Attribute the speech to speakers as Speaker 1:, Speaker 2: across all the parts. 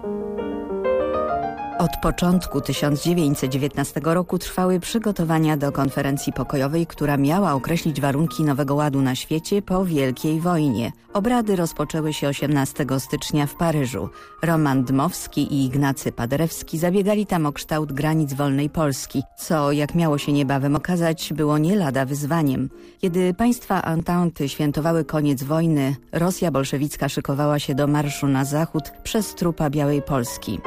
Speaker 1: Thank you. Od początku 1919 roku trwały przygotowania do konferencji pokojowej, która miała określić warunki nowego ładu na świecie po Wielkiej Wojnie. Obrady rozpoczęły się 18 stycznia w Paryżu. Roman Dmowski i Ignacy Paderewski zabiegali tam o kształt granic wolnej Polski, co, jak miało się niebawem okazać, było nie lada wyzwaniem. Kiedy państwa Ententy świętowały koniec wojny, Rosja bolszewicka szykowała się do marszu na zachód przez trupa Białej Polski.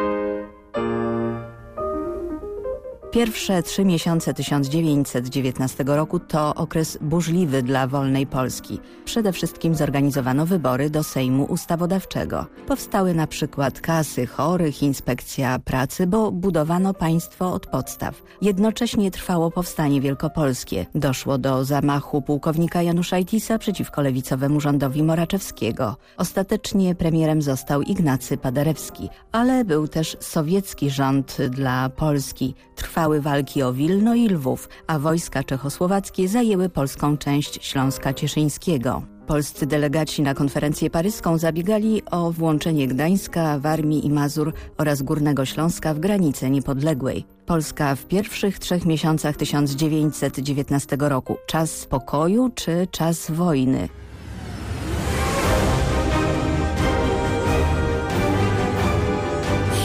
Speaker 1: Pierwsze trzy miesiące 1919 roku to okres burzliwy dla wolnej Polski. Przede wszystkim zorganizowano wybory do Sejmu Ustawodawczego. Powstały na przykład kasy chorych, inspekcja pracy, bo budowano państwo od podstaw. Jednocześnie trwało powstanie wielkopolskie. Doszło do zamachu pułkownika Janusza Itisa przeciwko lewicowemu rządowi Moraczewskiego. Ostatecznie premierem został Ignacy Paderewski, ale był też sowiecki rząd dla Polski. Trwa trwały walki o Wilno i Lwów, a wojska czechosłowackie zajęły polską część Śląska Cieszyńskiego. Polscy delegaci na konferencję paryską zabiegali o włączenie Gdańska, Warmii i Mazur oraz Górnego Śląska w granice niepodległej. Polska w pierwszych trzech miesiącach 1919 roku. Czas pokoju czy czas wojny?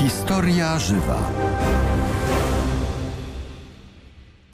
Speaker 2: Historia żywa.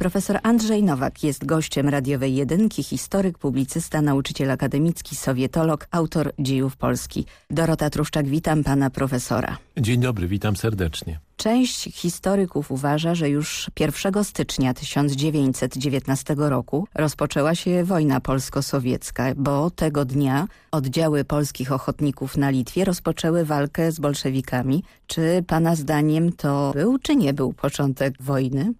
Speaker 1: Profesor Andrzej Nowak jest gościem radiowej jedynki, historyk, publicysta, nauczyciel akademicki, sowietolog, autor dziejów Polski. Dorota Truszczak, witam pana profesora.
Speaker 3: Dzień dobry, witam serdecznie.
Speaker 1: Część historyków uważa, że już 1 stycznia 1919 roku rozpoczęła się wojna polsko-sowiecka, bo tego dnia oddziały polskich ochotników na Litwie rozpoczęły walkę z bolszewikami. Czy pana zdaniem to był czy nie był początek wojny?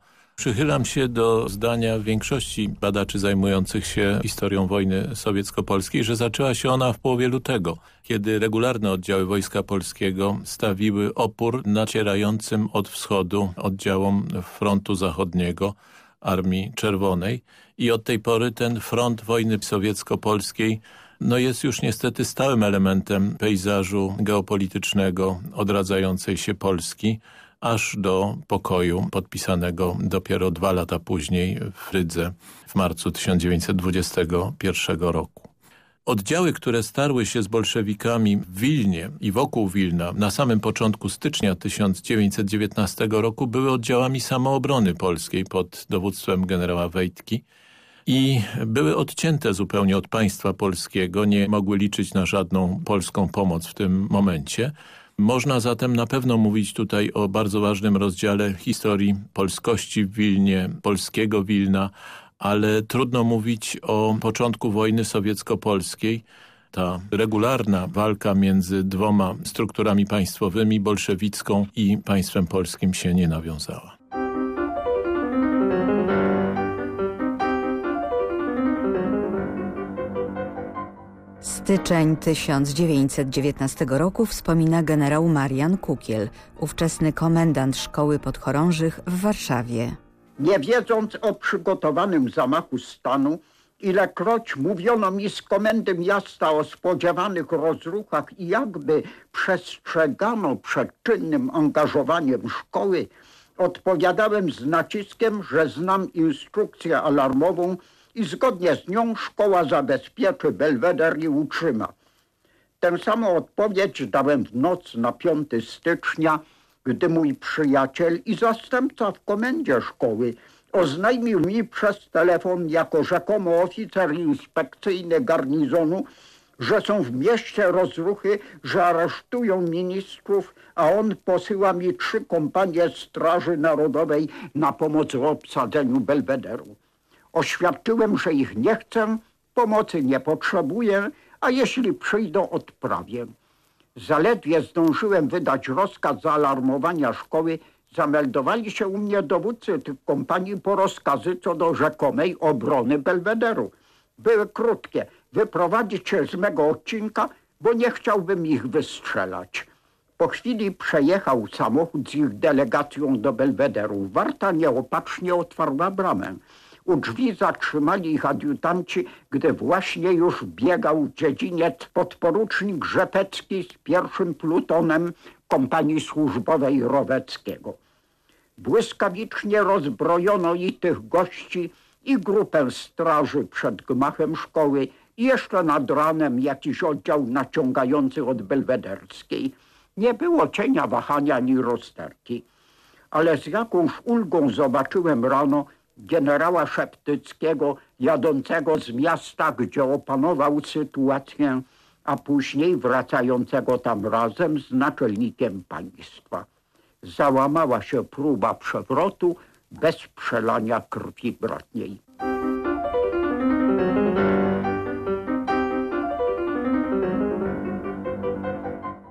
Speaker 3: Przychylam się do zdania większości badaczy zajmujących się historią wojny sowiecko-polskiej, że zaczęła się ona w połowie lutego, kiedy regularne oddziały Wojska Polskiego stawiły opór nacierającym od wschodu oddziałom frontu zachodniego Armii Czerwonej. I od tej pory ten front wojny sowiecko-polskiej no jest już niestety stałym elementem pejzażu geopolitycznego odradzającej się Polski, aż do pokoju podpisanego dopiero dwa lata później w Rydze w marcu 1921 roku. Oddziały, które starły się z bolszewikami w Wilnie i wokół Wilna na samym początku stycznia 1919 roku były oddziałami samoobrony polskiej pod dowództwem generała Wejtki i były odcięte zupełnie od państwa polskiego, nie mogły liczyć na żadną polską pomoc w tym momencie. Można zatem na pewno mówić tutaj o bardzo ważnym rozdziale historii polskości w Wilnie, polskiego Wilna, ale trudno mówić o początku wojny sowiecko-polskiej. Ta regularna walka między dwoma strukturami państwowymi, bolszewicką i państwem polskim się nie nawiązała.
Speaker 1: Styczeń 1919 roku wspomina generał Marian Kukiel, ówczesny komendant szkoły podchorążych w Warszawie.
Speaker 4: Nie wiedząc o przygotowanym zamachu stanu, ilekroć mówiono mi z komendy miasta o spodziewanych rozruchach i jakby przestrzegano przed czynnym angażowaniem szkoły, odpowiadałem z naciskiem, że znam instrukcję alarmową i zgodnie z nią szkoła zabezpieczy belweder i utrzyma. Tę samą odpowiedź dałem w noc na 5 stycznia, gdy mój przyjaciel i zastępca w komendzie szkoły oznajmił mi przez telefon jako rzekomo oficer inspekcyjny garnizonu, że są w mieście rozruchy, że aresztują ministrów, a on posyła mi trzy kompanie Straży Narodowej na pomoc w obsadzeniu Belwederu. Oświadczyłem, że ich nie chcę, pomocy nie potrzebuję, a jeśli przyjdą, odprawię. Zaledwie zdążyłem wydać rozkaz zaalarmowania szkoły, zameldowali się u mnie dowódcy tych kompanii po rozkazy co do rzekomej obrony Belwederu. Były krótkie. Wyprowadzić się z mego odcinka, bo nie chciałbym ich wystrzelać. Po chwili przejechał samochód z ich delegacją do Belwederu. Warta nieopatrznie otwarła bramę. U drzwi zatrzymali ich adiutanci, gdy właśnie już biegał w dziedzinie podporucznik Rzepecki z pierwszym plutonem kompanii służbowej Roweckiego. Błyskawicznie rozbrojono i tych gości, i grupę straży przed gmachem szkoły i jeszcze nad ranem jakiś oddział naciągający od Belwederskiej. Nie było cienia wahania ani rozterki, ale z jakąś ulgą zobaczyłem rano generała Szeptyckiego jadącego z miasta, gdzie opanował sytuację, a później wracającego tam razem z naczelnikiem państwa. Załamała się próba przewrotu bez przelania krwi bratniej.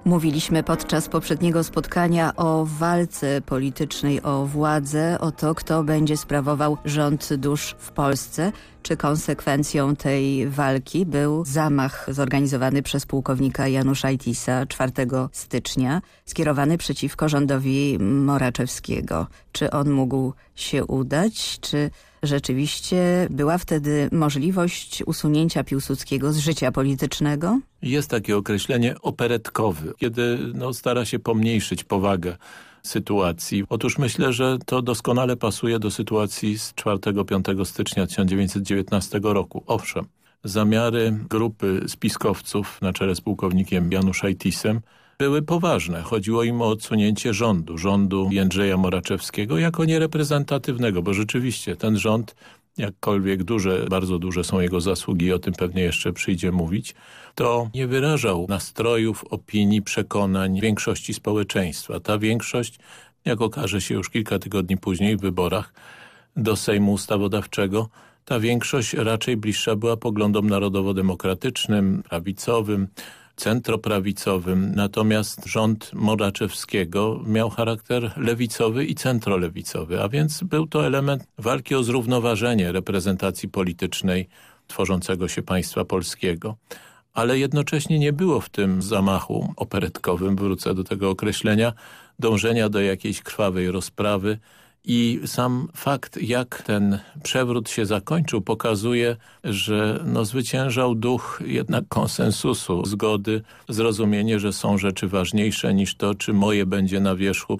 Speaker 1: Mówiliśmy podczas poprzedniego spotkania o walce politycznej o władzę, o to, kto będzie sprawował rząd dusz w Polsce. Czy konsekwencją tej walki był zamach zorganizowany przez pułkownika Janusza Itisa 4 stycznia, skierowany przeciwko rządowi Moraczewskiego? Czy on mógł się udać? Czy rzeczywiście była wtedy możliwość usunięcia Piłsudskiego z życia politycznego?
Speaker 3: Jest takie określenie operetkowy, kiedy no, stara się pomniejszyć powagę sytuacji. Otóż myślę, że to doskonale pasuje do sytuacji z 4-5 stycznia 1919 roku. Owszem, zamiary grupy spiskowców na czele z pułkownikiem Januszajtisem były poważne. Chodziło im o odsunięcie rządu, rządu Jędrzeja Moraczewskiego jako niereprezentatywnego, bo rzeczywiście ten rząd jakkolwiek duże, bardzo duże są jego zasługi, o tym pewnie jeszcze przyjdzie mówić, to nie wyrażał nastrojów, opinii, przekonań większości społeczeństwa. Ta większość, jak okaże się już kilka tygodni później w wyborach do Sejmu Ustawodawczego, ta większość raczej bliższa była poglądom narodowo-demokratycznym, prawicowym, centroprawicowym, natomiast rząd Moraczewskiego miał charakter lewicowy i centrolewicowy, a więc był to element walki o zrównoważenie reprezentacji politycznej tworzącego się państwa polskiego. Ale jednocześnie nie było w tym zamachu operetkowym, wrócę do tego określenia, dążenia do jakiejś krwawej rozprawy, i sam fakt, jak ten przewrót się zakończył, pokazuje, że no, zwyciężał duch jednak konsensusu, zgody, zrozumienie, że są rzeczy ważniejsze niż to, czy moje będzie na wierzchu.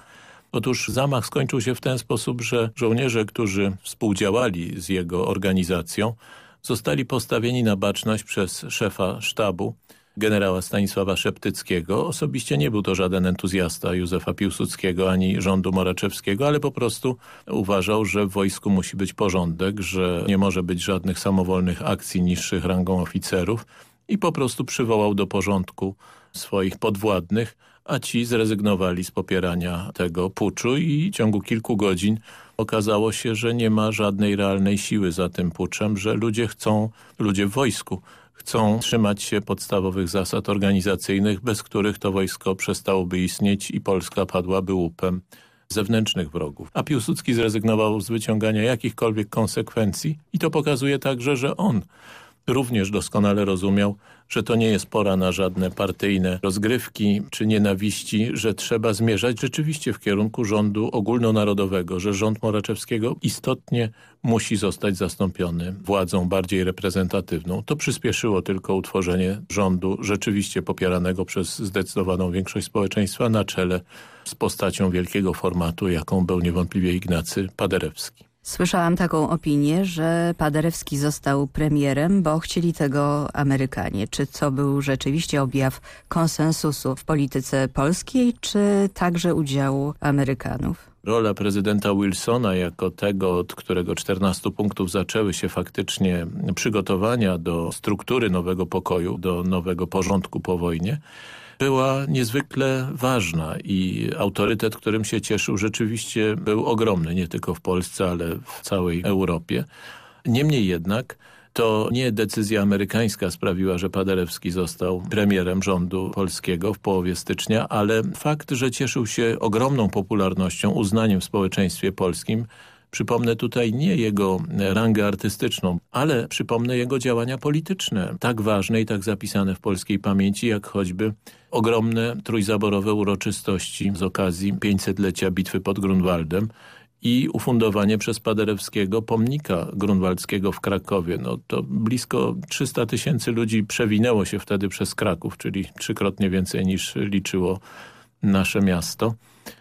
Speaker 3: Otóż zamach skończył się w ten sposób, że żołnierze, którzy współdziałali z jego organizacją, zostali postawieni na baczność przez szefa sztabu, generała Stanisława Szeptyckiego. Osobiście nie był to żaden entuzjasta Józefa Piłsudskiego ani rządu Moraczewskiego, ale po prostu uważał, że w wojsku musi być porządek, że nie może być żadnych samowolnych akcji niższych rangą oficerów i po prostu przywołał do porządku swoich podwładnych, a ci zrezygnowali z popierania tego puczu i w ciągu kilku godzin okazało się, że nie ma żadnej realnej siły za tym puczem, że ludzie chcą, ludzie w wojsku chcą trzymać się podstawowych zasad organizacyjnych, bez których to wojsko przestałoby istnieć i Polska padłaby łupem zewnętrznych wrogów. A Piłsudski zrezygnował z wyciągania jakichkolwiek konsekwencji i to pokazuje także, że on również doskonale rozumiał, że to nie jest pora na żadne partyjne rozgrywki czy nienawiści, że trzeba zmierzać rzeczywiście w kierunku rządu ogólnonarodowego, że rząd Moraczewskiego istotnie musi zostać zastąpiony władzą bardziej reprezentatywną. To przyspieszyło tylko utworzenie rządu rzeczywiście popieranego przez zdecydowaną większość społeczeństwa na czele z postacią wielkiego formatu, jaką był niewątpliwie Ignacy Paderewski.
Speaker 1: Słyszałam taką opinię, że Paderewski został premierem, bo chcieli tego Amerykanie. Czy to był rzeczywiście objaw konsensusu w polityce polskiej, czy także udziału Amerykanów?
Speaker 3: Rola prezydenta Wilsona jako tego, od którego 14 punktów zaczęły się faktycznie przygotowania do struktury nowego pokoju, do nowego porządku po wojnie, była niezwykle ważna i autorytet, którym się cieszył rzeczywiście był ogromny, nie tylko w Polsce, ale w całej Europie. Niemniej jednak to nie decyzja amerykańska sprawiła, że Paderewski został premierem rządu polskiego w połowie stycznia, ale fakt, że cieszył się ogromną popularnością, uznaniem w społeczeństwie polskim, Przypomnę tutaj nie jego rangę artystyczną, ale przypomnę jego działania polityczne, tak ważne i tak zapisane w polskiej pamięci, jak choćby ogromne trójzaborowe uroczystości z okazji 500-lecia bitwy pod Grunwaldem i ufundowanie przez Paderewskiego pomnika grunwaldzkiego w Krakowie. No to blisko 300 tysięcy ludzi przewinęło się wtedy przez Kraków, czyli trzykrotnie więcej niż liczyło nasze miasto,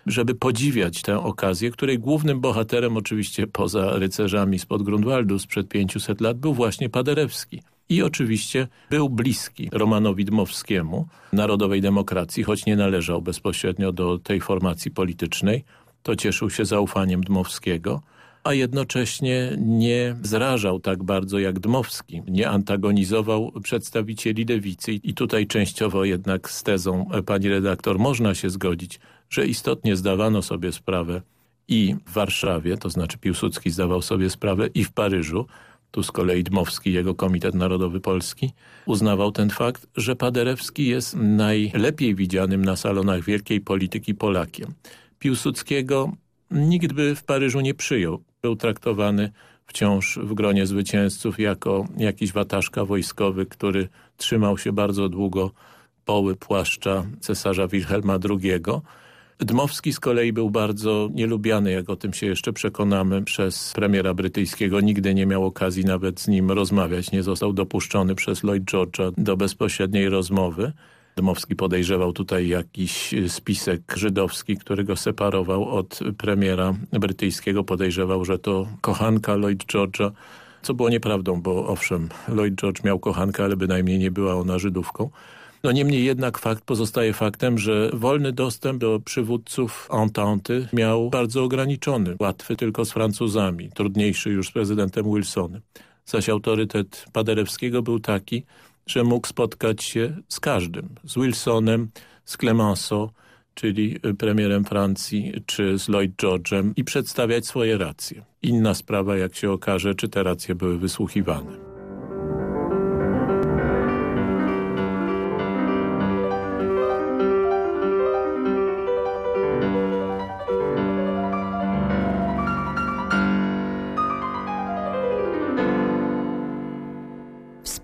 Speaker 3: żeby podziwiać tę okazję, której głównym bohaterem oczywiście poza rycerzami spod Grunwaldu sprzed 500 lat był właśnie Paderewski. I oczywiście był bliski Romanowi Dmowskiemu, Narodowej Demokracji, choć nie należał bezpośrednio do tej formacji politycznej, to cieszył się zaufaniem Dmowskiego, a jednocześnie nie zrażał tak bardzo jak Dmowski, nie antagonizował przedstawicieli lewicy i tutaj częściowo jednak z tezą pani redaktor można się zgodzić, że istotnie zdawano sobie sprawę i w Warszawie, to znaczy Piłsudski zdawał sobie sprawę i w Paryżu, tu z kolei Dmowski, jego Komitet Narodowy Polski, uznawał ten fakt, że Paderewski jest najlepiej widzianym na salonach wielkiej polityki Polakiem. Piłsudskiego nikt by w Paryżu nie przyjął. Był traktowany wciąż w gronie zwycięzców jako jakiś wataszka wojskowy, który trzymał się bardzo długo poły płaszcza cesarza Wilhelma II. Dmowski z kolei był bardzo nielubiany, jak o tym się jeszcze przekonamy, przez premiera brytyjskiego. Nigdy nie miał okazji nawet z nim rozmawiać. Nie został dopuszczony przez Lloyd George'a do bezpośredniej rozmowy. Dmowski podejrzewał tutaj jakiś spisek żydowski, który go separował od premiera brytyjskiego. Podejrzewał, że to kochanka Lloyd George'a, co było nieprawdą, bo owszem, Lloyd George miał kochankę, ale bynajmniej nie była ona Żydówką. No niemniej jednak fakt pozostaje faktem, że wolny dostęp do przywódców Entente miał bardzo ograniczony, łatwy tylko z Francuzami, trudniejszy już z prezydentem Wilsonem. Zaś autorytet Paderewskiego był taki, że mógł spotkać się z każdym, z Wilsonem, z Clemenceau, czyli premierem Francji, czy z Lloyd George'em i przedstawiać swoje racje. Inna sprawa, jak się okaże, czy te racje były wysłuchiwane.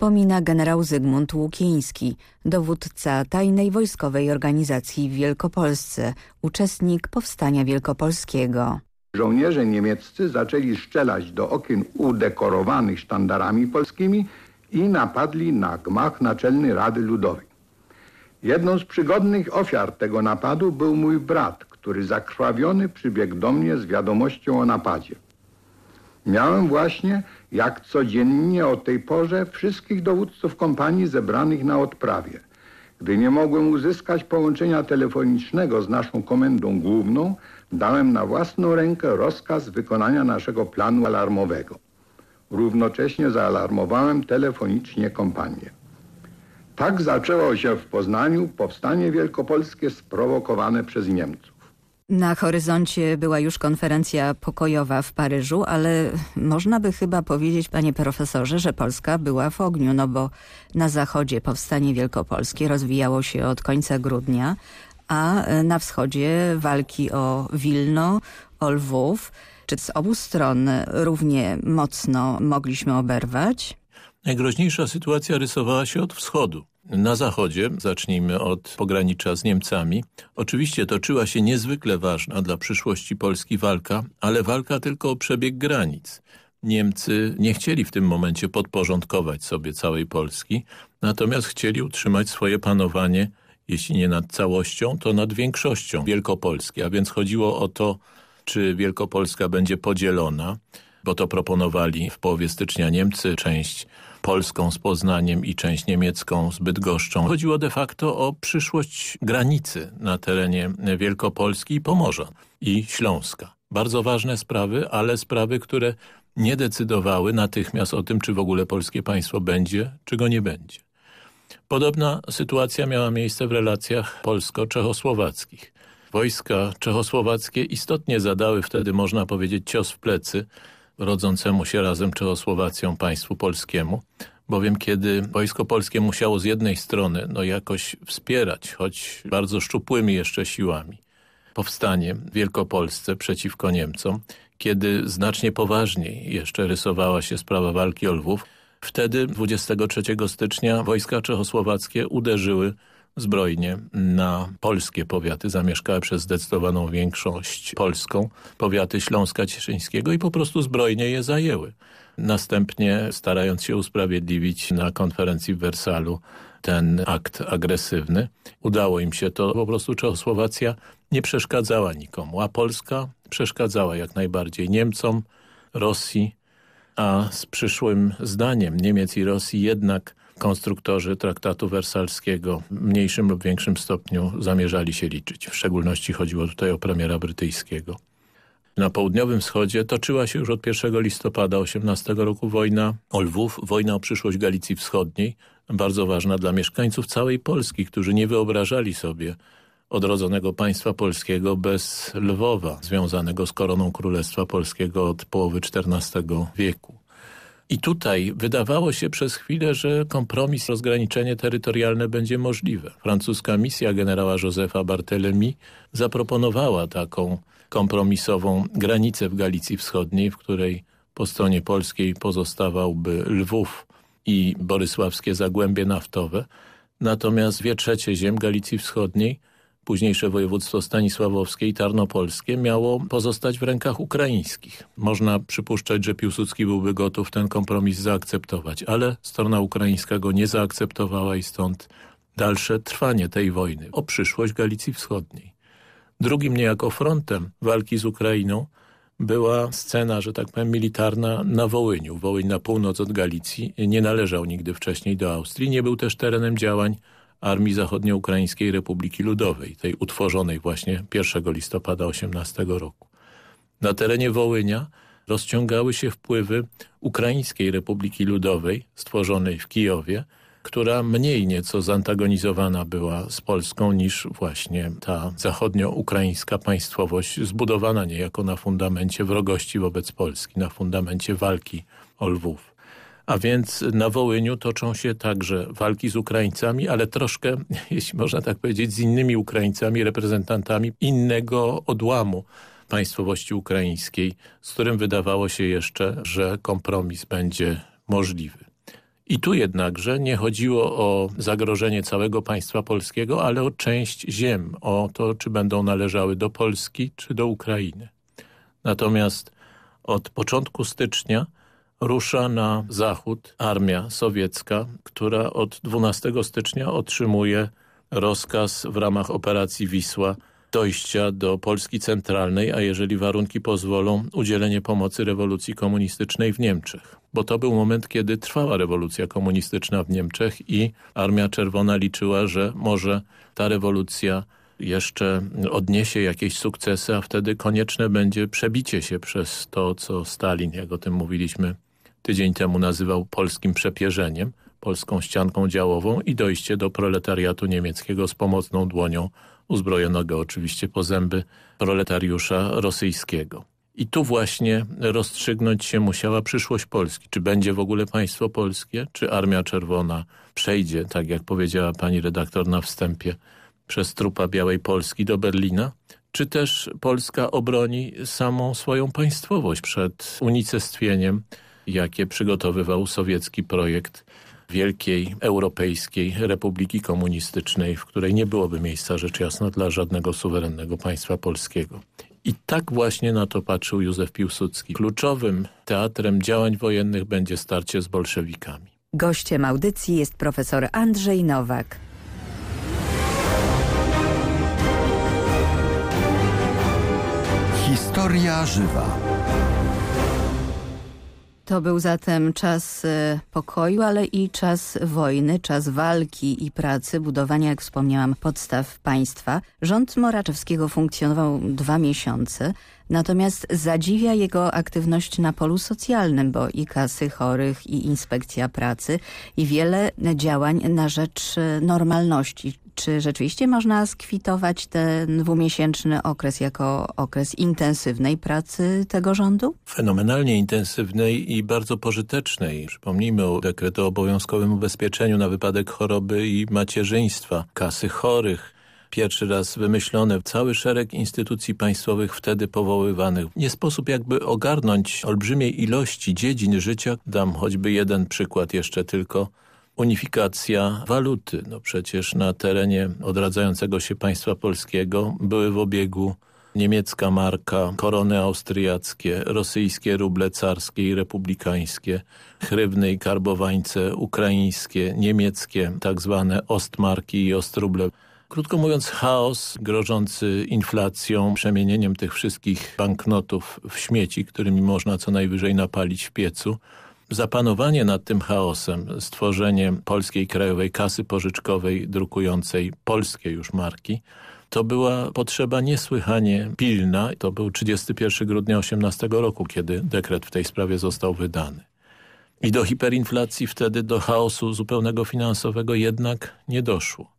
Speaker 1: Wspomina generał Zygmunt Łukiński, dowódca tajnej wojskowej organizacji w Wielkopolsce, uczestnik Powstania Wielkopolskiego.
Speaker 2: Żołnierze niemieccy zaczęli strzelać do okien udekorowanych sztandarami polskimi i napadli na gmach Naczelnej Rady Ludowej. Jedną z przygodnych ofiar tego napadu był mój brat, który zakrwawiony przybiegł do mnie z wiadomością o napadzie. Miałem właśnie, jak codziennie o tej porze, wszystkich dowódców kompanii zebranych na odprawie. Gdy nie mogłem uzyskać połączenia telefonicznego z naszą komendą główną, dałem na własną rękę rozkaz wykonania naszego planu alarmowego. Równocześnie zaalarmowałem telefonicznie kompanię. Tak zaczęło się w Poznaniu powstanie wielkopolskie sprowokowane przez Niemców.
Speaker 1: Na horyzoncie była już konferencja pokojowa w Paryżu, ale można by chyba powiedzieć, panie profesorze, że Polska była w ogniu, no bo na zachodzie powstanie wielkopolskie rozwijało się od końca grudnia, a na wschodzie walki o Wilno, o Lwów. Czy z obu stron równie mocno mogliśmy oberwać?
Speaker 3: Najgroźniejsza sytuacja rysowała się od wschodu. Na zachodzie, zacznijmy od pogranicza z Niemcami, oczywiście toczyła się niezwykle ważna dla przyszłości Polski walka, ale walka tylko o przebieg granic. Niemcy nie chcieli w tym momencie podporządkować sobie całej Polski, natomiast chcieli utrzymać swoje panowanie, jeśli nie nad całością, to nad większością Wielkopolski, a więc chodziło o to, czy Wielkopolska będzie podzielona, bo to proponowali w połowie stycznia Niemcy, część polską z Poznaniem i część niemiecką z Bydgoszczą. Chodziło de facto o przyszłość granicy na terenie Wielkopolski i Pomorza i Śląska. Bardzo ważne sprawy, ale sprawy, które nie decydowały natychmiast o tym, czy w ogóle polskie państwo będzie, czy go nie będzie. Podobna sytuacja miała miejsce w relacjach polsko-czechosłowackich. Wojska czechosłowackie istotnie zadały wtedy, można powiedzieć, cios w plecy rodzącemu się razem Czechosłowacją państwu polskiemu, bowiem kiedy wojsko polskie musiało z jednej strony no jakoś wspierać, choć bardzo szczupłymi jeszcze siłami, powstanie w Wielkopolsce przeciwko Niemcom, kiedy znacznie poważniej jeszcze rysowała się sprawa walki o Lwów, wtedy 23 stycznia wojska czechosłowackie uderzyły zbrojnie na polskie powiaty zamieszkałe przez zdecydowaną większość polską, powiaty Śląska Cieszyńskiego i po prostu zbrojnie je zajęły. Następnie starając się usprawiedliwić na konferencji w Wersalu ten akt agresywny, udało im się to. Po prostu Czechosłowacja nie przeszkadzała nikomu, a Polska przeszkadzała jak najbardziej Niemcom, Rosji, a z przyszłym zdaniem Niemiec i Rosji jednak konstruktorzy traktatu wersalskiego w mniejszym lub większym stopniu zamierzali się liczyć. W szczególności chodziło tutaj o premiera brytyjskiego. Na południowym wschodzie toczyła się już od 1 listopada 18 roku wojna o Lwów, wojna o przyszłość Galicji Wschodniej, bardzo ważna dla mieszkańców całej Polski, którzy nie wyobrażali sobie odrodzonego państwa polskiego bez Lwowa, związanego z koroną Królestwa Polskiego od połowy XIV wieku. I tutaj wydawało się przez chwilę, że kompromis, rozgraniczenie terytorialne będzie możliwe. Francuska misja generała Józefa Barthélemy zaproponowała taką kompromisową granicę w Galicji Wschodniej, w której po stronie polskiej pozostawałby Lwów i borysławskie zagłębie naftowe, natomiast dwie trzecie ziem Galicji Wschodniej późniejsze województwo stanisławowskie i tarnopolskie miało pozostać w rękach ukraińskich. Można przypuszczać, że Piłsudski byłby gotów ten kompromis zaakceptować, ale strona ukraińska go nie zaakceptowała i stąd dalsze trwanie tej wojny o przyszłość Galicji Wschodniej. Drugim niejako frontem walki z Ukrainą była scena, że tak powiem, militarna na Wołyniu. Wołyń na północ od Galicji nie należał nigdy wcześniej do Austrii, nie był też terenem działań Armii Zachodnioukraińskiej Republiki Ludowej, tej utworzonej właśnie 1 listopada 18 roku. Na terenie Wołynia rozciągały się wpływy Ukraińskiej Republiki Ludowej, stworzonej w Kijowie, która mniej nieco zantagonizowana była z Polską niż właśnie ta zachodnio-ukraińska państwowość zbudowana niejako na fundamencie wrogości wobec Polski, na fundamencie walki o Lwów. A więc na Wołyniu toczą się także walki z Ukraińcami, ale troszkę, jeśli można tak powiedzieć, z innymi Ukraińcami, reprezentantami innego odłamu państwowości ukraińskiej, z którym wydawało się jeszcze, że kompromis będzie możliwy. I tu jednakże nie chodziło o zagrożenie całego państwa polskiego, ale o część ziem, o to, czy będą należały do Polski, czy do Ukrainy. Natomiast od początku stycznia rusza na zachód armia sowiecka, która od 12 stycznia otrzymuje rozkaz w ramach operacji Wisła dojścia do Polski Centralnej, a jeżeli warunki pozwolą, udzielenie pomocy rewolucji komunistycznej w Niemczech. Bo to był moment, kiedy trwała rewolucja komunistyczna w Niemczech i Armia Czerwona liczyła, że może ta rewolucja jeszcze odniesie jakieś sukcesy, a wtedy konieczne będzie przebicie się przez to, co Stalin, jak o tym mówiliśmy tydzień temu nazywał polskim przepierzeniem, polską ścianką działową i dojście do proletariatu niemieckiego z pomocną dłonią uzbrojonego oczywiście po zęby proletariusza rosyjskiego. I tu właśnie rozstrzygnąć się musiała przyszłość Polski. Czy będzie w ogóle państwo polskie, czy Armia Czerwona przejdzie, tak jak powiedziała pani redaktor na wstępie, przez trupa Białej Polski do Berlina, czy też Polska obroni samą swoją państwowość przed unicestwieniem jakie przygotowywał sowiecki projekt wielkiej europejskiej republiki komunistycznej, w której nie byłoby miejsca rzecz jasna dla żadnego suwerennego państwa polskiego. I tak właśnie na to patrzył Józef Piłsudski. Kluczowym teatrem działań wojennych będzie starcie z bolszewikami.
Speaker 1: Gościem audycji jest profesor Andrzej Nowak.
Speaker 5: Historia żywa.
Speaker 1: To był zatem czas e, pokoju, ale i czas wojny, czas walki i pracy, budowania, jak wspomniałam, podstaw państwa. Rząd Moraczewskiego funkcjonował dwa miesiące, natomiast zadziwia jego aktywność na polu socjalnym, bo i kasy chorych, i inspekcja pracy, i wiele działań na rzecz e, normalności, czy rzeczywiście można skwitować ten dwumiesięczny okres jako okres intensywnej pracy tego rządu?
Speaker 3: Fenomenalnie intensywnej i bardzo pożytecznej. Przypomnijmy o dekretu o obowiązkowym ubezpieczeniu na wypadek choroby i macierzyństwa, kasy chorych, pierwszy raz wymyślone, cały szereg instytucji państwowych wtedy powoływanych. Nie sposób jakby ogarnąć olbrzymiej ilości dziedzin życia. Dam choćby jeden przykład jeszcze tylko Unifikacja waluty. No przecież na terenie odradzającego się państwa polskiego były w obiegu niemiecka marka, korony austriackie, rosyjskie ruble carskie i republikańskie, chrywny i karbowańce ukraińskie, niemieckie, tak zwane ostmarki i ostruble. Krótko mówiąc chaos grożący inflacją, przemienieniem tych wszystkich banknotów w śmieci, którymi można co najwyżej napalić w piecu. Zapanowanie nad tym chaosem, stworzenie polskiej krajowej kasy pożyczkowej drukującej polskie już marki, to była potrzeba niesłychanie pilna. To był 31 grudnia 18 roku, kiedy dekret w tej sprawie został wydany. I do hiperinflacji wtedy, do chaosu zupełnego finansowego jednak nie doszło.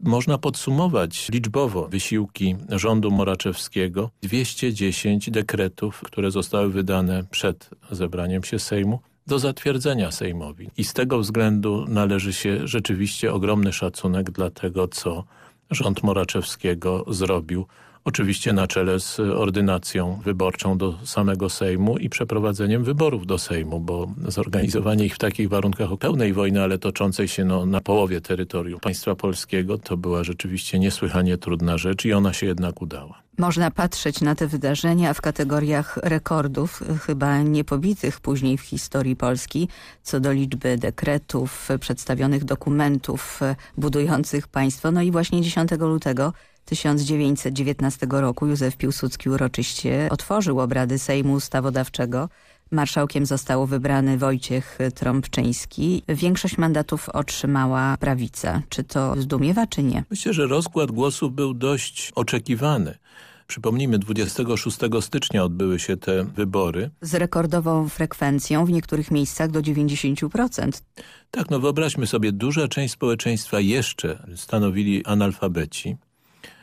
Speaker 3: Można podsumować liczbowo wysiłki rządu Moraczewskiego. 210 dekretów, które zostały wydane przed zebraniem się Sejmu do zatwierdzenia Sejmowi. I z tego względu należy się rzeczywiście ogromny szacunek dla tego, co rząd Moraczewskiego zrobił Oczywiście na czele z ordynacją wyborczą do samego Sejmu i przeprowadzeniem wyborów do Sejmu, bo zorganizowanie ich w takich warunkach o pełnej wojny, ale toczącej się no, na połowie terytorium państwa polskiego, to była rzeczywiście niesłychanie trudna rzecz i ona się jednak udała.
Speaker 1: Można patrzeć na te wydarzenia w kategoriach rekordów, chyba niepobitych później w historii Polski, co do liczby dekretów, przedstawionych dokumentów budujących państwo. No i właśnie 10 lutego 1919 roku Józef Piłsudski uroczyście otworzył obrady Sejmu Ustawodawczego. Marszałkiem został wybrany Wojciech Trąbczyński. Większość mandatów otrzymała prawica. Czy to zdumiewa, czy nie?
Speaker 3: Myślę, że rozkład głosów był dość oczekiwany. Przypomnijmy, 26 stycznia odbyły się te wybory.
Speaker 1: Z rekordową frekwencją, w niektórych miejscach do 90%.
Speaker 3: Tak, no wyobraźmy sobie, duża część społeczeństwa jeszcze stanowili analfabeci.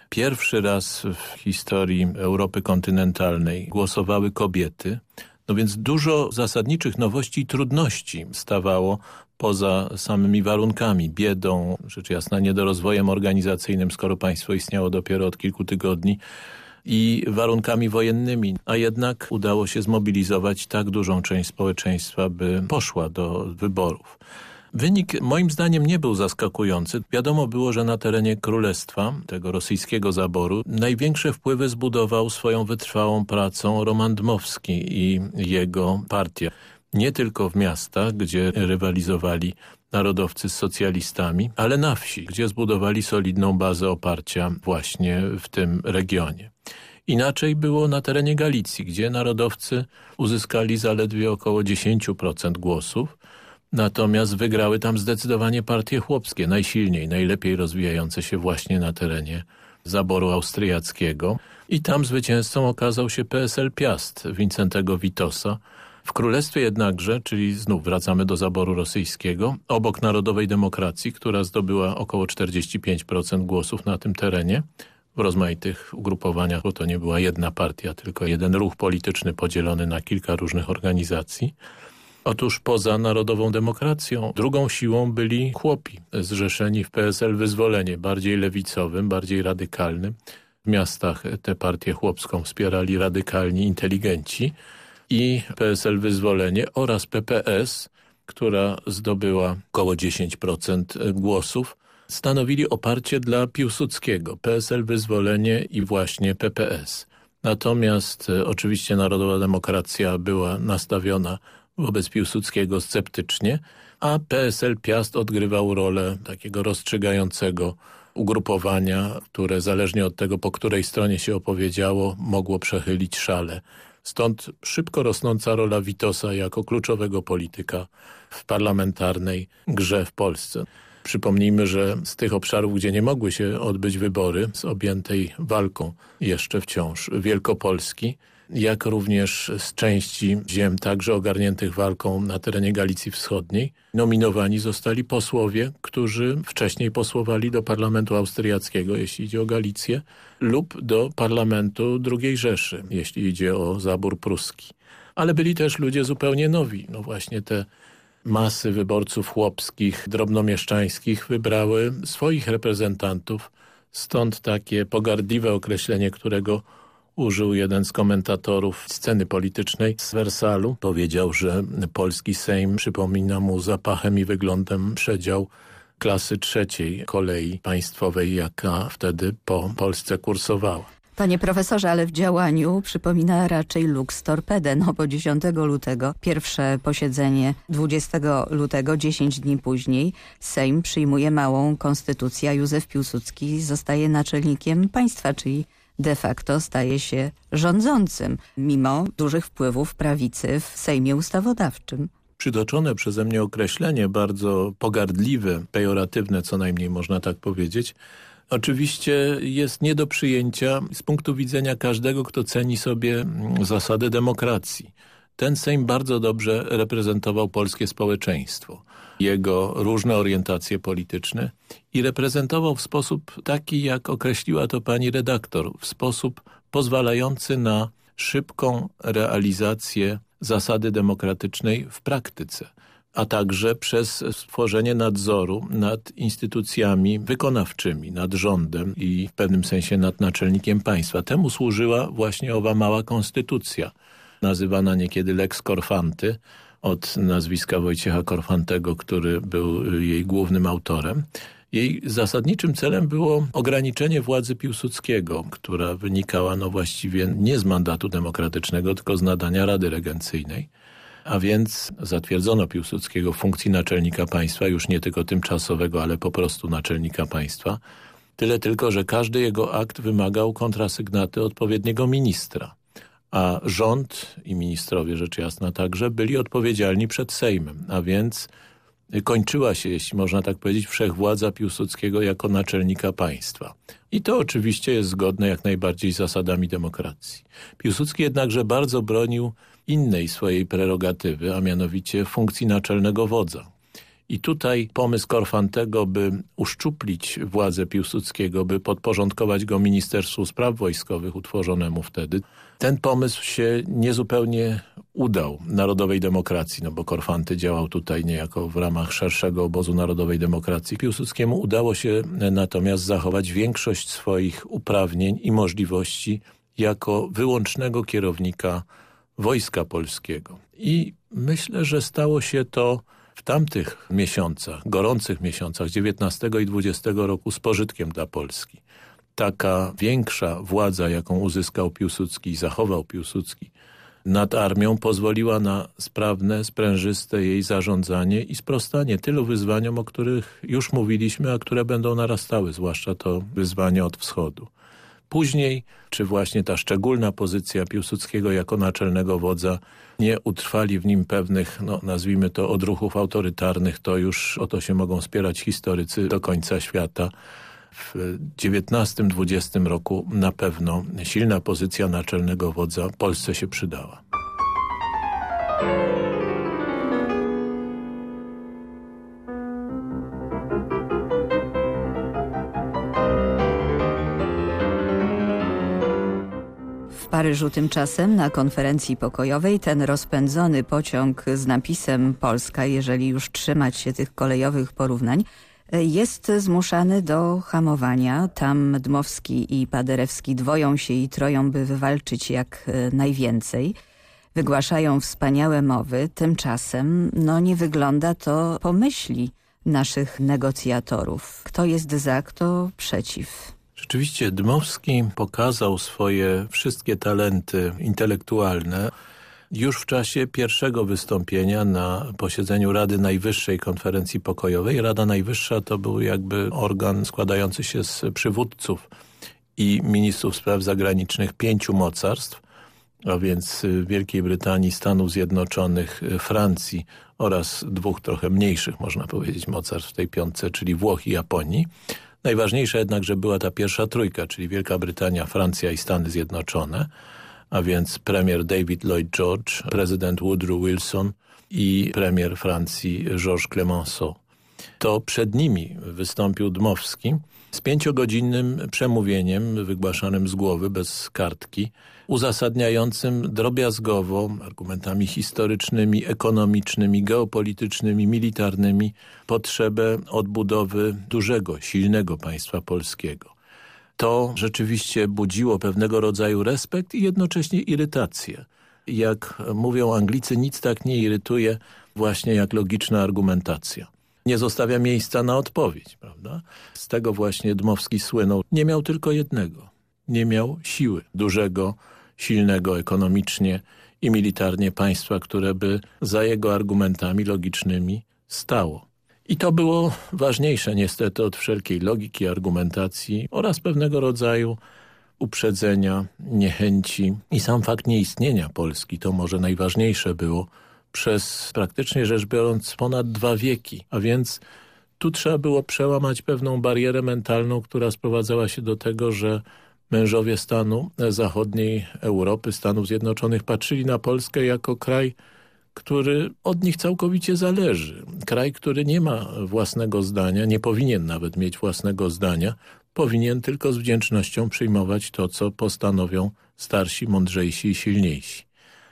Speaker 3: Pierwszy raz w historii Europy kontynentalnej głosowały kobiety, no więc dużo zasadniczych nowości i trudności stawało poza samymi warunkami, biedą, rzecz jasna niedorozwojem organizacyjnym, skoro państwo istniało dopiero od kilku tygodni i warunkami wojennymi, a jednak udało się zmobilizować tak dużą część społeczeństwa, by poszła do wyborów. Wynik moim zdaniem nie był zaskakujący. Wiadomo było, że na terenie królestwa, tego rosyjskiego zaboru, największe wpływy zbudował swoją wytrwałą pracą Roman Dmowski i jego partia. Nie tylko w miastach, gdzie rywalizowali narodowcy z socjalistami, ale na wsi, gdzie zbudowali solidną bazę oparcia właśnie w tym regionie. Inaczej było na terenie Galicji, gdzie narodowcy uzyskali zaledwie około 10% głosów, Natomiast wygrały tam zdecydowanie partie chłopskie, najsilniej, najlepiej rozwijające się właśnie na terenie zaboru austriackiego. I tam zwycięzcą okazał się PSL Piast Wincentego Witosa. W Królestwie jednakże, czyli znów wracamy do zaboru rosyjskiego, obok Narodowej Demokracji, która zdobyła około 45% głosów na tym terenie, w rozmaitych ugrupowaniach, bo to nie była jedna partia, tylko jeden ruch polityczny podzielony na kilka różnych organizacji, Otóż poza narodową demokracją drugą siłą byli chłopi zrzeszeni w PSL Wyzwolenie, bardziej lewicowym, bardziej radykalnym. W miastach tę partię chłopską wspierali radykalni inteligenci i PSL Wyzwolenie oraz PPS, która zdobyła około 10% głosów, stanowili oparcie dla Piłsudskiego, PSL Wyzwolenie i właśnie PPS. Natomiast oczywiście Narodowa Demokracja była nastawiona wobec Piłsudskiego sceptycznie, a PSL Piast odgrywał rolę takiego rozstrzygającego ugrupowania, które zależnie od tego, po której stronie się opowiedziało, mogło przechylić szale. Stąd szybko rosnąca rola Witosa jako kluczowego polityka w parlamentarnej grze w Polsce. Przypomnijmy, że z tych obszarów, gdzie nie mogły się odbyć wybory, z objętej walką jeszcze wciąż Wielkopolski, jak również z części ziem także ogarniętych walką na terenie Galicji Wschodniej. Nominowani zostali posłowie, którzy wcześniej posłowali do parlamentu austriackiego, jeśli idzie o Galicję, lub do parlamentu II Rzeszy, jeśli idzie o zabór pruski. Ale byli też ludzie zupełnie nowi. No właśnie te masy wyborców chłopskich, drobnomieszczańskich wybrały swoich reprezentantów, stąd takie pogardliwe określenie, którego użył jeden z komentatorów sceny politycznej z Wersalu. Powiedział, że polski Sejm przypomina mu zapachem i wyglądem przedział klasy trzeciej kolei państwowej, jaka wtedy po Polsce kursowała.
Speaker 1: Panie profesorze, ale w działaniu przypomina raczej Lux Torpedę, no bo 10 lutego, pierwsze posiedzenie 20 lutego, 10 dni później, Sejm przyjmuje małą konstytucję, a Józef Piłsudski zostaje naczelnikiem państwa, czyli de facto staje się rządzącym, mimo dużych wpływów prawicy w Sejmie Ustawodawczym.
Speaker 3: Przytoczone przeze mnie określenie, bardzo pogardliwe, pejoratywne co najmniej można tak powiedzieć, oczywiście jest nie do przyjęcia z punktu widzenia każdego, kto ceni sobie mm, zasady demokracji. Ten Sejm bardzo dobrze reprezentował polskie społeczeństwo, jego różne orientacje polityczne i reprezentował w sposób taki, jak określiła to pani redaktor, w sposób pozwalający na szybką realizację zasady demokratycznej w praktyce a także przez stworzenie nadzoru nad instytucjami wykonawczymi, nad rządem i w pewnym sensie nad naczelnikiem państwa. Temu służyła właśnie owa mała konstytucja, nazywana niekiedy Lex Korfanty, od nazwiska Wojciecha Korfantego, który był jej głównym autorem. Jej zasadniczym celem było ograniczenie władzy Piłsudskiego, która wynikała no właściwie nie z mandatu demokratycznego, tylko z nadania Rady Regencyjnej a więc zatwierdzono Piłsudskiego w funkcji naczelnika państwa, już nie tylko tymczasowego, ale po prostu naczelnika państwa. Tyle tylko, że każdy jego akt wymagał kontrasygnaty odpowiedniego ministra, a rząd i ministrowie, rzecz jasna także, byli odpowiedzialni przed Sejmem, a więc kończyła się, jeśli można tak powiedzieć, wszechwładza Piłsudskiego jako naczelnika państwa. I to oczywiście jest zgodne jak najbardziej z zasadami demokracji. Piłsudski jednakże bardzo bronił innej swojej prerogatywy, a mianowicie funkcji naczelnego wodza. I tutaj pomysł Korfantego, by uszczuplić władzę Piłsudskiego, by podporządkować go Ministerstwu Spraw Wojskowych utworzonemu wtedy, ten pomysł się niezupełnie udał narodowej demokracji, no bo Korfanty działał tutaj niejako w ramach szerszego obozu narodowej demokracji. Piłsudskiemu udało się natomiast zachować większość swoich uprawnień i możliwości jako wyłącznego kierownika Wojska Polskiego. I myślę, że stało się to w tamtych miesiącach, gorących miesiącach 19 i 20 roku z pożytkiem dla Polski. Taka większa władza, jaką uzyskał Piłsudski i zachował Piłsudski nad armią pozwoliła na sprawne, sprężyste jej zarządzanie i sprostanie tylu wyzwaniom, o których już mówiliśmy, a które będą narastały, zwłaszcza to wyzwanie od wschodu. Później, czy właśnie ta szczególna pozycja Piłsudskiego jako naczelnego wodza nie utrwali w nim pewnych, no, nazwijmy to, odruchów autorytarnych, to już o to się mogą spierać historycy do końca świata. W XIX-XX roku na pewno silna pozycja naczelnego wodza Polsce się przydała.
Speaker 1: Paryżu tymczasem na konferencji pokojowej ten rozpędzony pociąg z napisem Polska, jeżeli już trzymać się tych kolejowych porównań, jest zmuszany do hamowania. Tam Dmowski i Paderewski dwoją się i troją, by wywalczyć jak e, najwięcej. Wygłaszają wspaniałe mowy, tymczasem no nie wygląda to po myśli naszych negocjatorów. Kto jest za, kto przeciw.
Speaker 3: Rzeczywiście Dmowski pokazał swoje wszystkie talenty intelektualne już w czasie pierwszego wystąpienia na posiedzeniu Rady Najwyższej Konferencji Pokojowej. Rada Najwyższa to był jakby organ składający się z przywódców i ministrów spraw zagranicznych pięciu mocarstw, a więc Wielkiej Brytanii, Stanów Zjednoczonych, Francji oraz dwóch trochę mniejszych, można powiedzieć, mocarstw w tej piątce, czyli Włoch i Japonii. Najważniejsza jednak, że była ta pierwsza trójka, czyli Wielka Brytania, Francja i Stany Zjednoczone, a więc premier David Lloyd George, prezydent Woodrow Wilson i premier Francji Georges Clemenceau. To przed nimi wystąpił Dmowski z pięciogodzinnym przemówieniem wygłaszanym z głowy, bez kartki, uzasadniającym drobiazgowo argumentami historycznymi, ekonomicznymi, geopolitycznymi, militarnymi potrzebę odbudowy dużego, silnego państwa polskiego. To rzeczywiście budziło pewnego rodzaju respekt i jednocześnie irytację. Jak mówią Anglicy, nic tak nie irytuje właśnie jak logiczna argumentacja. Nie zostawia miejsca na odpowiedź, prawda? Z tego właśnie Dmowski słynął. Nie miał tylko jednego. Nie miał siły dużego, silnego ekonomicznie i militarnie państwa, które by za jego argumentami logicznymi stało. I to było ważniejsze niestety od wszelkiej logiki, argumentacji oraz pewnego rodzaju uprzedzenia, niechęci. I sam fakt nieistnienia Polski to może najważniejsze było przez praktycznie rzecz biorąc ponad dwa wieki, a więc tu trzeba było przełamać pewną barierę mentalną, która sprowadzała się do tego, że mężowie stanu zachodniej Europy, Stanów Zjednoczonych patrzyli na Polskę jako kraj, który od nich całkowicie zależy. Kraj, który nie ma własnego zdania, nie powinien nawet mieć własnego zdania, powinien tylko z wdzięcznością przyjmować to, co postanowią starsi, mądrzejsi i silniejsi.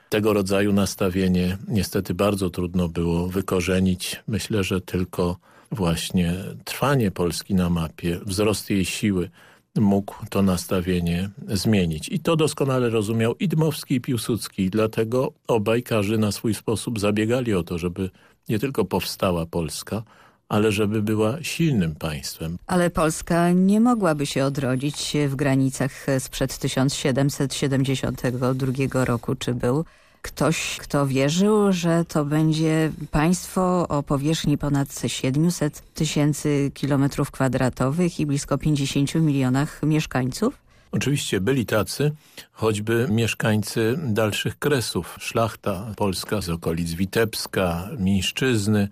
Speaker 3: Tego rodzaju nastawienie niestety bardzo trudno było wykorzenić. Myślę, że tylko właśnie trwanie Polski na mapie, wzrost jej siły mógł to nastawienie zmienić. I to doskonale rozumiał i Dmowski i Piłsudski. Dlatego obaj każdy na swój sposób zabiegali o to, żeby nie tylko powstała Polska, ale żeby była silnym państwem.
Speaker 1: Ale Polska nie mogłaby się odrodzić w granicach sprzed 1772 roku, czy był ktoś, kto wierzył, że to będzie państwo o powierzchni ponad 700 tysięcy kilometrów kwadratowych i blisko 50 milionach mieszkańców?
Speaker 3: Oczywiście byli tacy, choćby mieszkańcy dalszych kresów. Szlachta polska z okolic Witebska, Mińszczyzny,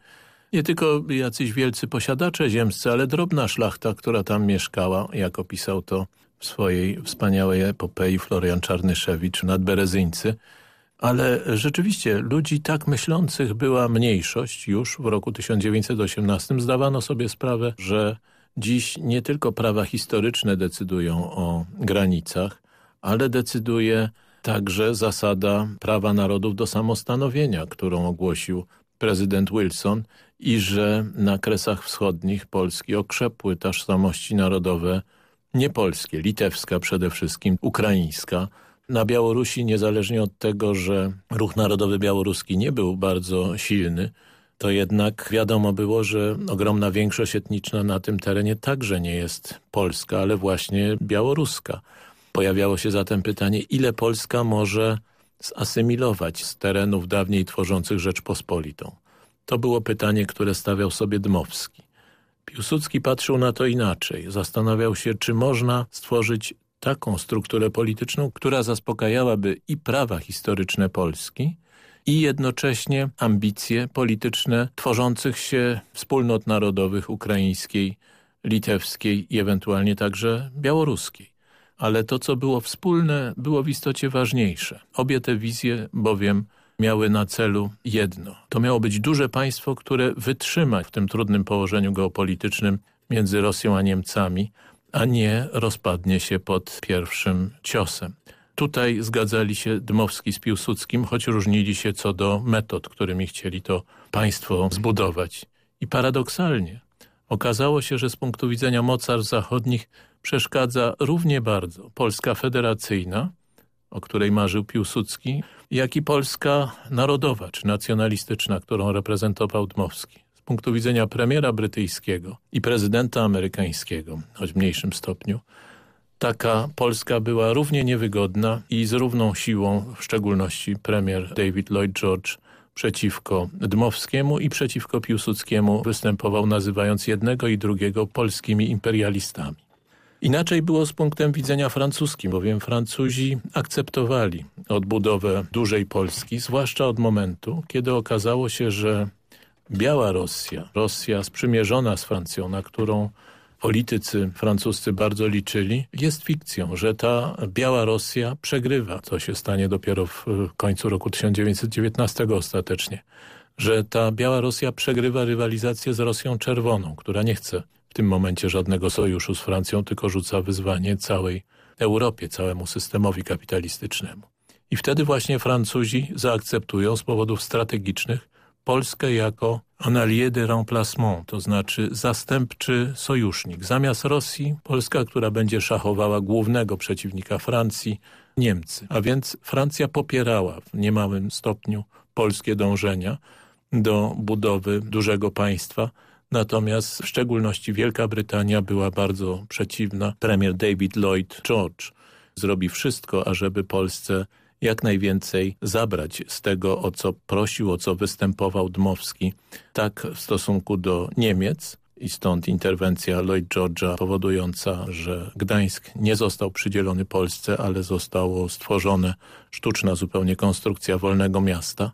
Speaker 3: nie tylko jacyś wielcy posiadacze ziemscy, ale drobna szlachta, która tam mieszkała, jak opisał to w swojej wspaniałej epopei Florian Czarnyszewicz Nadberezyńcy. Ale rzeczywiście ludzi tak myślących była mniejszość już w roku 1918. Zdawano sobie sprawę, że dziś nie tylko prawa historyczne decydują o granicach, ale decyduje także zasada prawa narodów do samostanowienia, którą ogłosił prezydent Wilson i że na kresach wschodnich Polski okrzepły tożsamości narodowe niepolskie, litewska przede wszystkim, ukraińska. Na Białorusi, niezależnie od tego, że ruch narodowy białoruski nie był bardzo silny, to jednak wiadomo było, że ogromna większość etniczna na tym terenie także nie jest polska, ale właśnie białoruska. Pojawiało się zatem pytanie, ile Polska może zasymilować z terenów dawniej tworzących Rzeczpospolitą. To było pytanie, które stawiał sobie Dmowski. Piłsudski patrzył na to inaczej. Zastanawiał się, czy można stworzyć taką strukturę polityczną, która zaspokajałaby i prawa historyczne Polski, i jednocześnie ambicje polityczne tworzących się wspólnot narodowych ukraińskiej, litewskiej i ewentualnie także białoruskiej. Ale to, co było wspólne, było w istocie ważniejsze. Obie te wizje bowiem miały na celu jedno. To miało być duże państwo, które wytrzyma w tym trudnym położeniu geopolitycznym między Rosją a Niemcami, a nie rozpadnie się pod pierwszym ciosem. Tutaj zgadzali się Dmowski z Piłsudskim, choć różnili się co do metod, którymi chcieli to państwo zbudować. I paradoksalnie okazało się, że z punktu widzenia mocarstw zachodnich przeszkadza równie bardzo Polska federacyjna, o której marzył Piłsudski, jak i Polska narodowa czy nacjonalistyczna, którą reprezentował Dmowski. Punktu widzenia premiera brytyjskiego i prezydenta amerykańskiego, choć w mniejszym stopniu, taka Polska była równie niewygodna i z równą siłą, w szczególności premier David Lloyd George przeciwko Dmowskiemu i przeciwko Piłsudskiemu występował nazywając jednego i drugiego polskimi imperialistami. Inaczej było z punktem widzenia francuskim, bowiem Francuzi akceptowali odbudowę dużej Polski, zwłaszcza od momentu, kiedy okazało się, że Biała Rosja, Rosja sprzymierzona z Francją, na którą politycy francuscy bardzo liczyli, jest fikcją, że ta Biała Rosja przegrywa, co się stanie dopiero w końcu roku 1919 ostatecznie, że ta Biała Rosja przegrywa rywalizację z Rosją Czerwoną, która nie chce tym momencie żadnego sojuszu z Francją, tylko rzuca wyzwanie całej Europie, całemu systemowi kapitalistycznemu. I wtedy właśnie Francuzi zaakceptują z powodów strategicznych Polskę jako un allié de remplacement, to znaczy zastępczy sojusznik. Zamiast Rosji Polska, która będzie szachowała głównego przeciwnika Francji, Niemcy. A więc Francja popierała w niemałym stopniu polskie dążenia do budowy dużego państwa, natomiast w szczególności Wielka Brytania była bardzo przeciwna. Premier David Lloyd George zrobi wszystko, ażeby Polsce jak najwięcej zabrać z tego, o co prosił, o co występował Dmowski, tak w stosunku do Niemiec, i stąd interwencja Lloyd George'a powodująca, że Gdańsk nie został przydzielony Polsce, ale zostało stworzone sztuczna zupełnie konstrukcja wolnego miasta,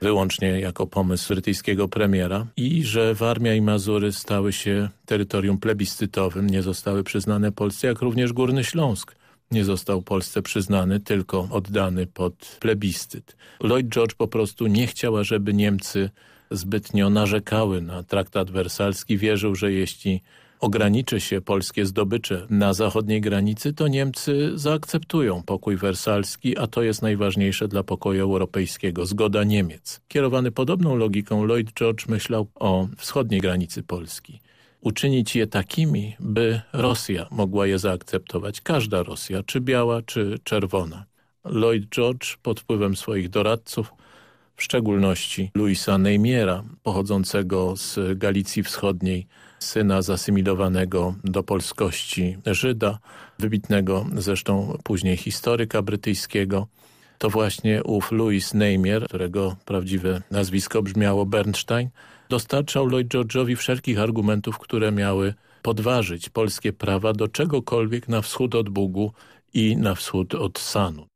Speaker 3: wyłącznie jako pomysł brytyjskiego premiera i że Warmia i Mazury stały się terytorium plebiscytowym, nie zostały przyznane Polsce, jak również Górny Śląsk nie został Polsce przyznany, tylko oddany pod plebiscyt. Lloyd George po prostu nie chciał, żeby Niemcy zbytnio narzekały na traktat wersalski. Wierzył, że jeśli ograniczy się polskie zdobycze na zachodniej granicy, to Niemcy zaakceptują pokój wersalski, a to jest najważniejsze dla pokoju europejskiego, zgoda Niemiec. Kierowany podobną logiką Lloyd George myślał o wschodniej granicy Polski. Uczynić je takimi, by Rosja mogła je zaakceptować. Każda Rosja, czy biała, czy czerwona. Lloyd George pod wpływem swoich doradców w szczególności Luisa Neymiera, pochodzącego z Galicji Wschodniej, syna zasymilowanego do polskości Żyda, wybitnego zresztą później historyka brytyjskiego. To właśnie ów Louis Neymier, którego prawdziwe nazwisko brzmiało Bernstein, dostarczał Lloyd George'owi wszelkich argumentów, które miały podważyć polskie prawa do czegokolwiek na wschód od Bugu i na wschód od Sanu.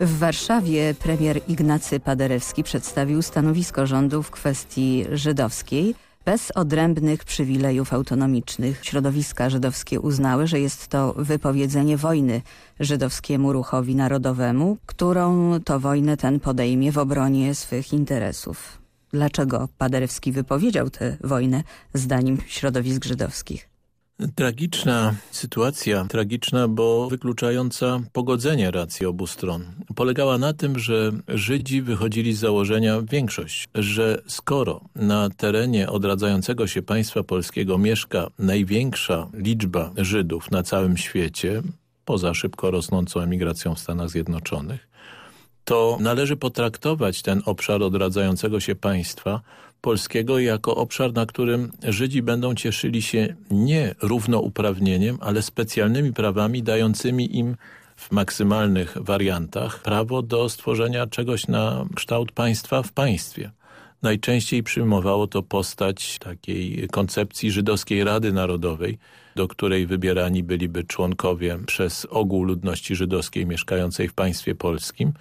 Speaker 1: W Warszawie premier Ignacy Paderewski przedstawił stanowisko rządu w kwestii żydowskiej bez odrębnych przywilejów autonomicznych. Środowiska żydowskie uznały, że jest to wypowiedzenie wojny żydowskiemu ruchowi narodowemu, którą to wojnę ten podejmie w obronie swych interesów. Dlaczego Paderewski wypowiedział tę wojnę zdaniem środowisk żydowskich?
Speaker 3: Tragiczna sytuacja, tragiczna, bo wykluczająca pogodzenie racji obu stron. Polegała na tym, że Żydzi wychodzili z założenia większość, że skoro na terenie odradzającego się państwa polskiego mieszka największa liczba Żydów na całym świecie, poza szybko rosnącą emigracją w Stanach Zjednoczonych, to należy potraktować ten obszar odradzającego się państwa polskiego jako obszar, na którym Żydzi będą cieszyli się nie równouprawnieniem, ale specjalnymi prawami dającymi im w maksymalnych wariantach prawo do stworzenia czegoś na kształt państwa w państwie. Najczęściej przyjmowało to postać takiej koncepcji Żydowskiej Rady Narodowej, do której wybierani byliby członkowie przez ogół ludności żydowskiej mieszkającej w państwie polskim,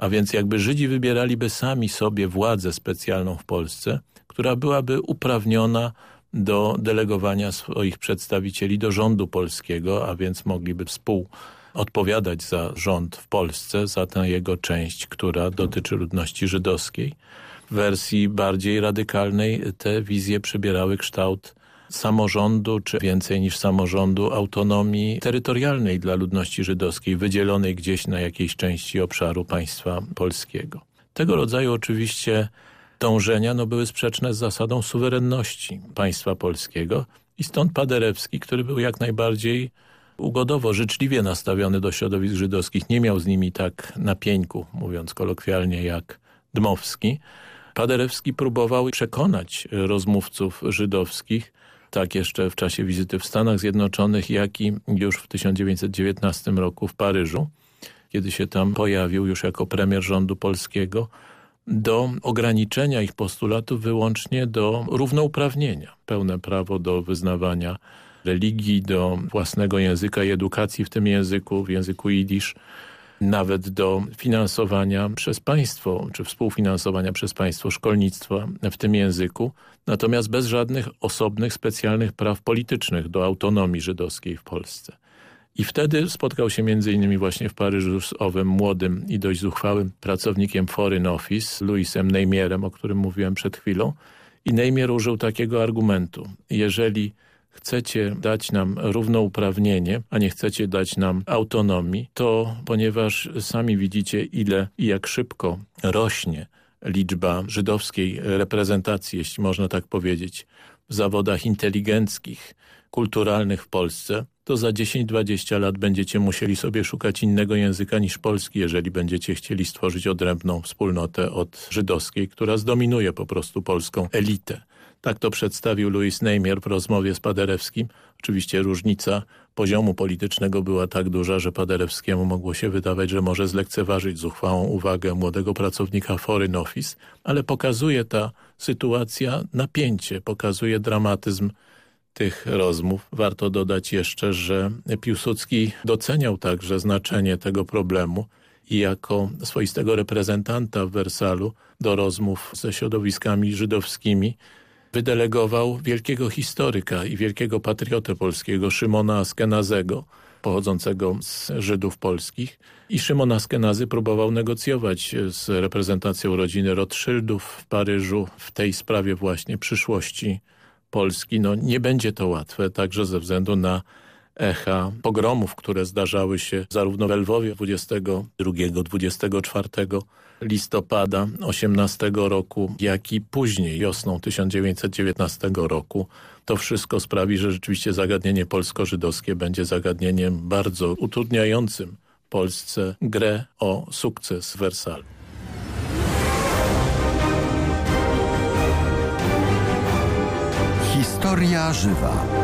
Speaker 3: a więc jakby Żydzi wybieraliby sami sobie władzę specjalną w Polsce, która byłaby uprawniona do delegowania swoich przedstawicieli do rządu polskiego, a więc mogliby współodpowiadać za rząd w Polsce, za tę jego część, która dotyczy ludności żydowskiej. W wersji bardziej radykalnej te wizje przybierały kształt samorządu, czy więcej niż samorządu, autonomii terytorialnej dla ludności żydowskiej, wydzielonej gdzieś na jakiejś części obszaru państwa polskiego. Tego rodzaju oczywiście dążenia no, były sprzeczne z zasadą suwerenności państwa polskiego i stąd Paderewski, który był jak najbardziej ugodowo, życzliwie nastawiony do środowisk żydowskich, nie miał z nimi tak na pieńku, mówiąc kolokwialnie, jak Dmowski. Paderewski próbował przekonać rozmówców żydowskich tak jeszcze w czasie wizyty w Stanach Zjednoczonych, jak i już w 1919 roku w Paryżu, kiedy się tam pojawił już jako premier rządu polskiego, do ograniczenia ich postulatów wyłącznie do równouprawnienia. Pełne prawo do wyznawania religii, do własnego języka i edukacji w tym języku, w języku jidysz, nawet do finansowania przez państwo, czy współfinansowania przez państwo szkolnictwa w tym języku, natomiast bez żadnych osobnych, specjalnych praw politycznych do autonomii żydowskiej w Polsce. I wtedy spotkał się między innymi właśnie w Paryżu z owym młodym i dość zuchwałym pracownikiem Foreign Office, Louisem Neymierem, o którym mówiłem przed chwilą. I Neymier użył takiego argumentu. Jeżeli chcecie dać nam równouprawnienie, a nie chcecie dać nam autonomii, to ponieważ sami widzicie ile i jak szybko rośnie liczba żydowskiej reprezentacji, jeśli można tak powiedzieć, w zawodach inteligenckich, kulturalnych w Polsce, to za 10-20 lat będziecie musieli sobie szukać innego języka niż polski, jeżeli będziecie chcieli stworzyć odrębną wspólnotę od żydowskiej, która zdominuje po prostu polską elitę. Tak to przedstawił Louis Neymier w rozmowie z Paderewskim. Oczywiście różnica poziomu politycznego była tak duża, że Paderewskiemu mogło się wydawać, że może zlekceważyć zuchwałą uwagę młodego pracownika Foreign Office, ale pokazuje ta sytuacja napięcie, pokazuje dramatyzm tych rozmów. Warto dodać jeszcze, że Piłsudski doceniał także znaczenie tego problemu i jako swoistego reprezentanta w Wersalu do rozmów ze środowiskami żydowskimi wydelegował wielkiego historyka i wielkiego patriotę polskiego Szymona Askenazego, pochodzącego z Żydów polskich. I Szymon Askenazy próbował negocjować z reprezentacją rodziny Rothschildów w Paryżu w tej sprawie właśnie przyszłości Polski. No nie będzie to łatwe, także ze względu na echa pogromów, które zdarzały się zarówno w Lwowie 22-24 listopada 18 roku, jak i później, wiosną 1919 roku. To wszystko sprawi, że rzeczywiście zagadnienie polsko-żydowskie będzie zagadnieniem bardzo utrudniającym Polsce grę o sukces w Wersalu.
Speaker 5: Historia żywa.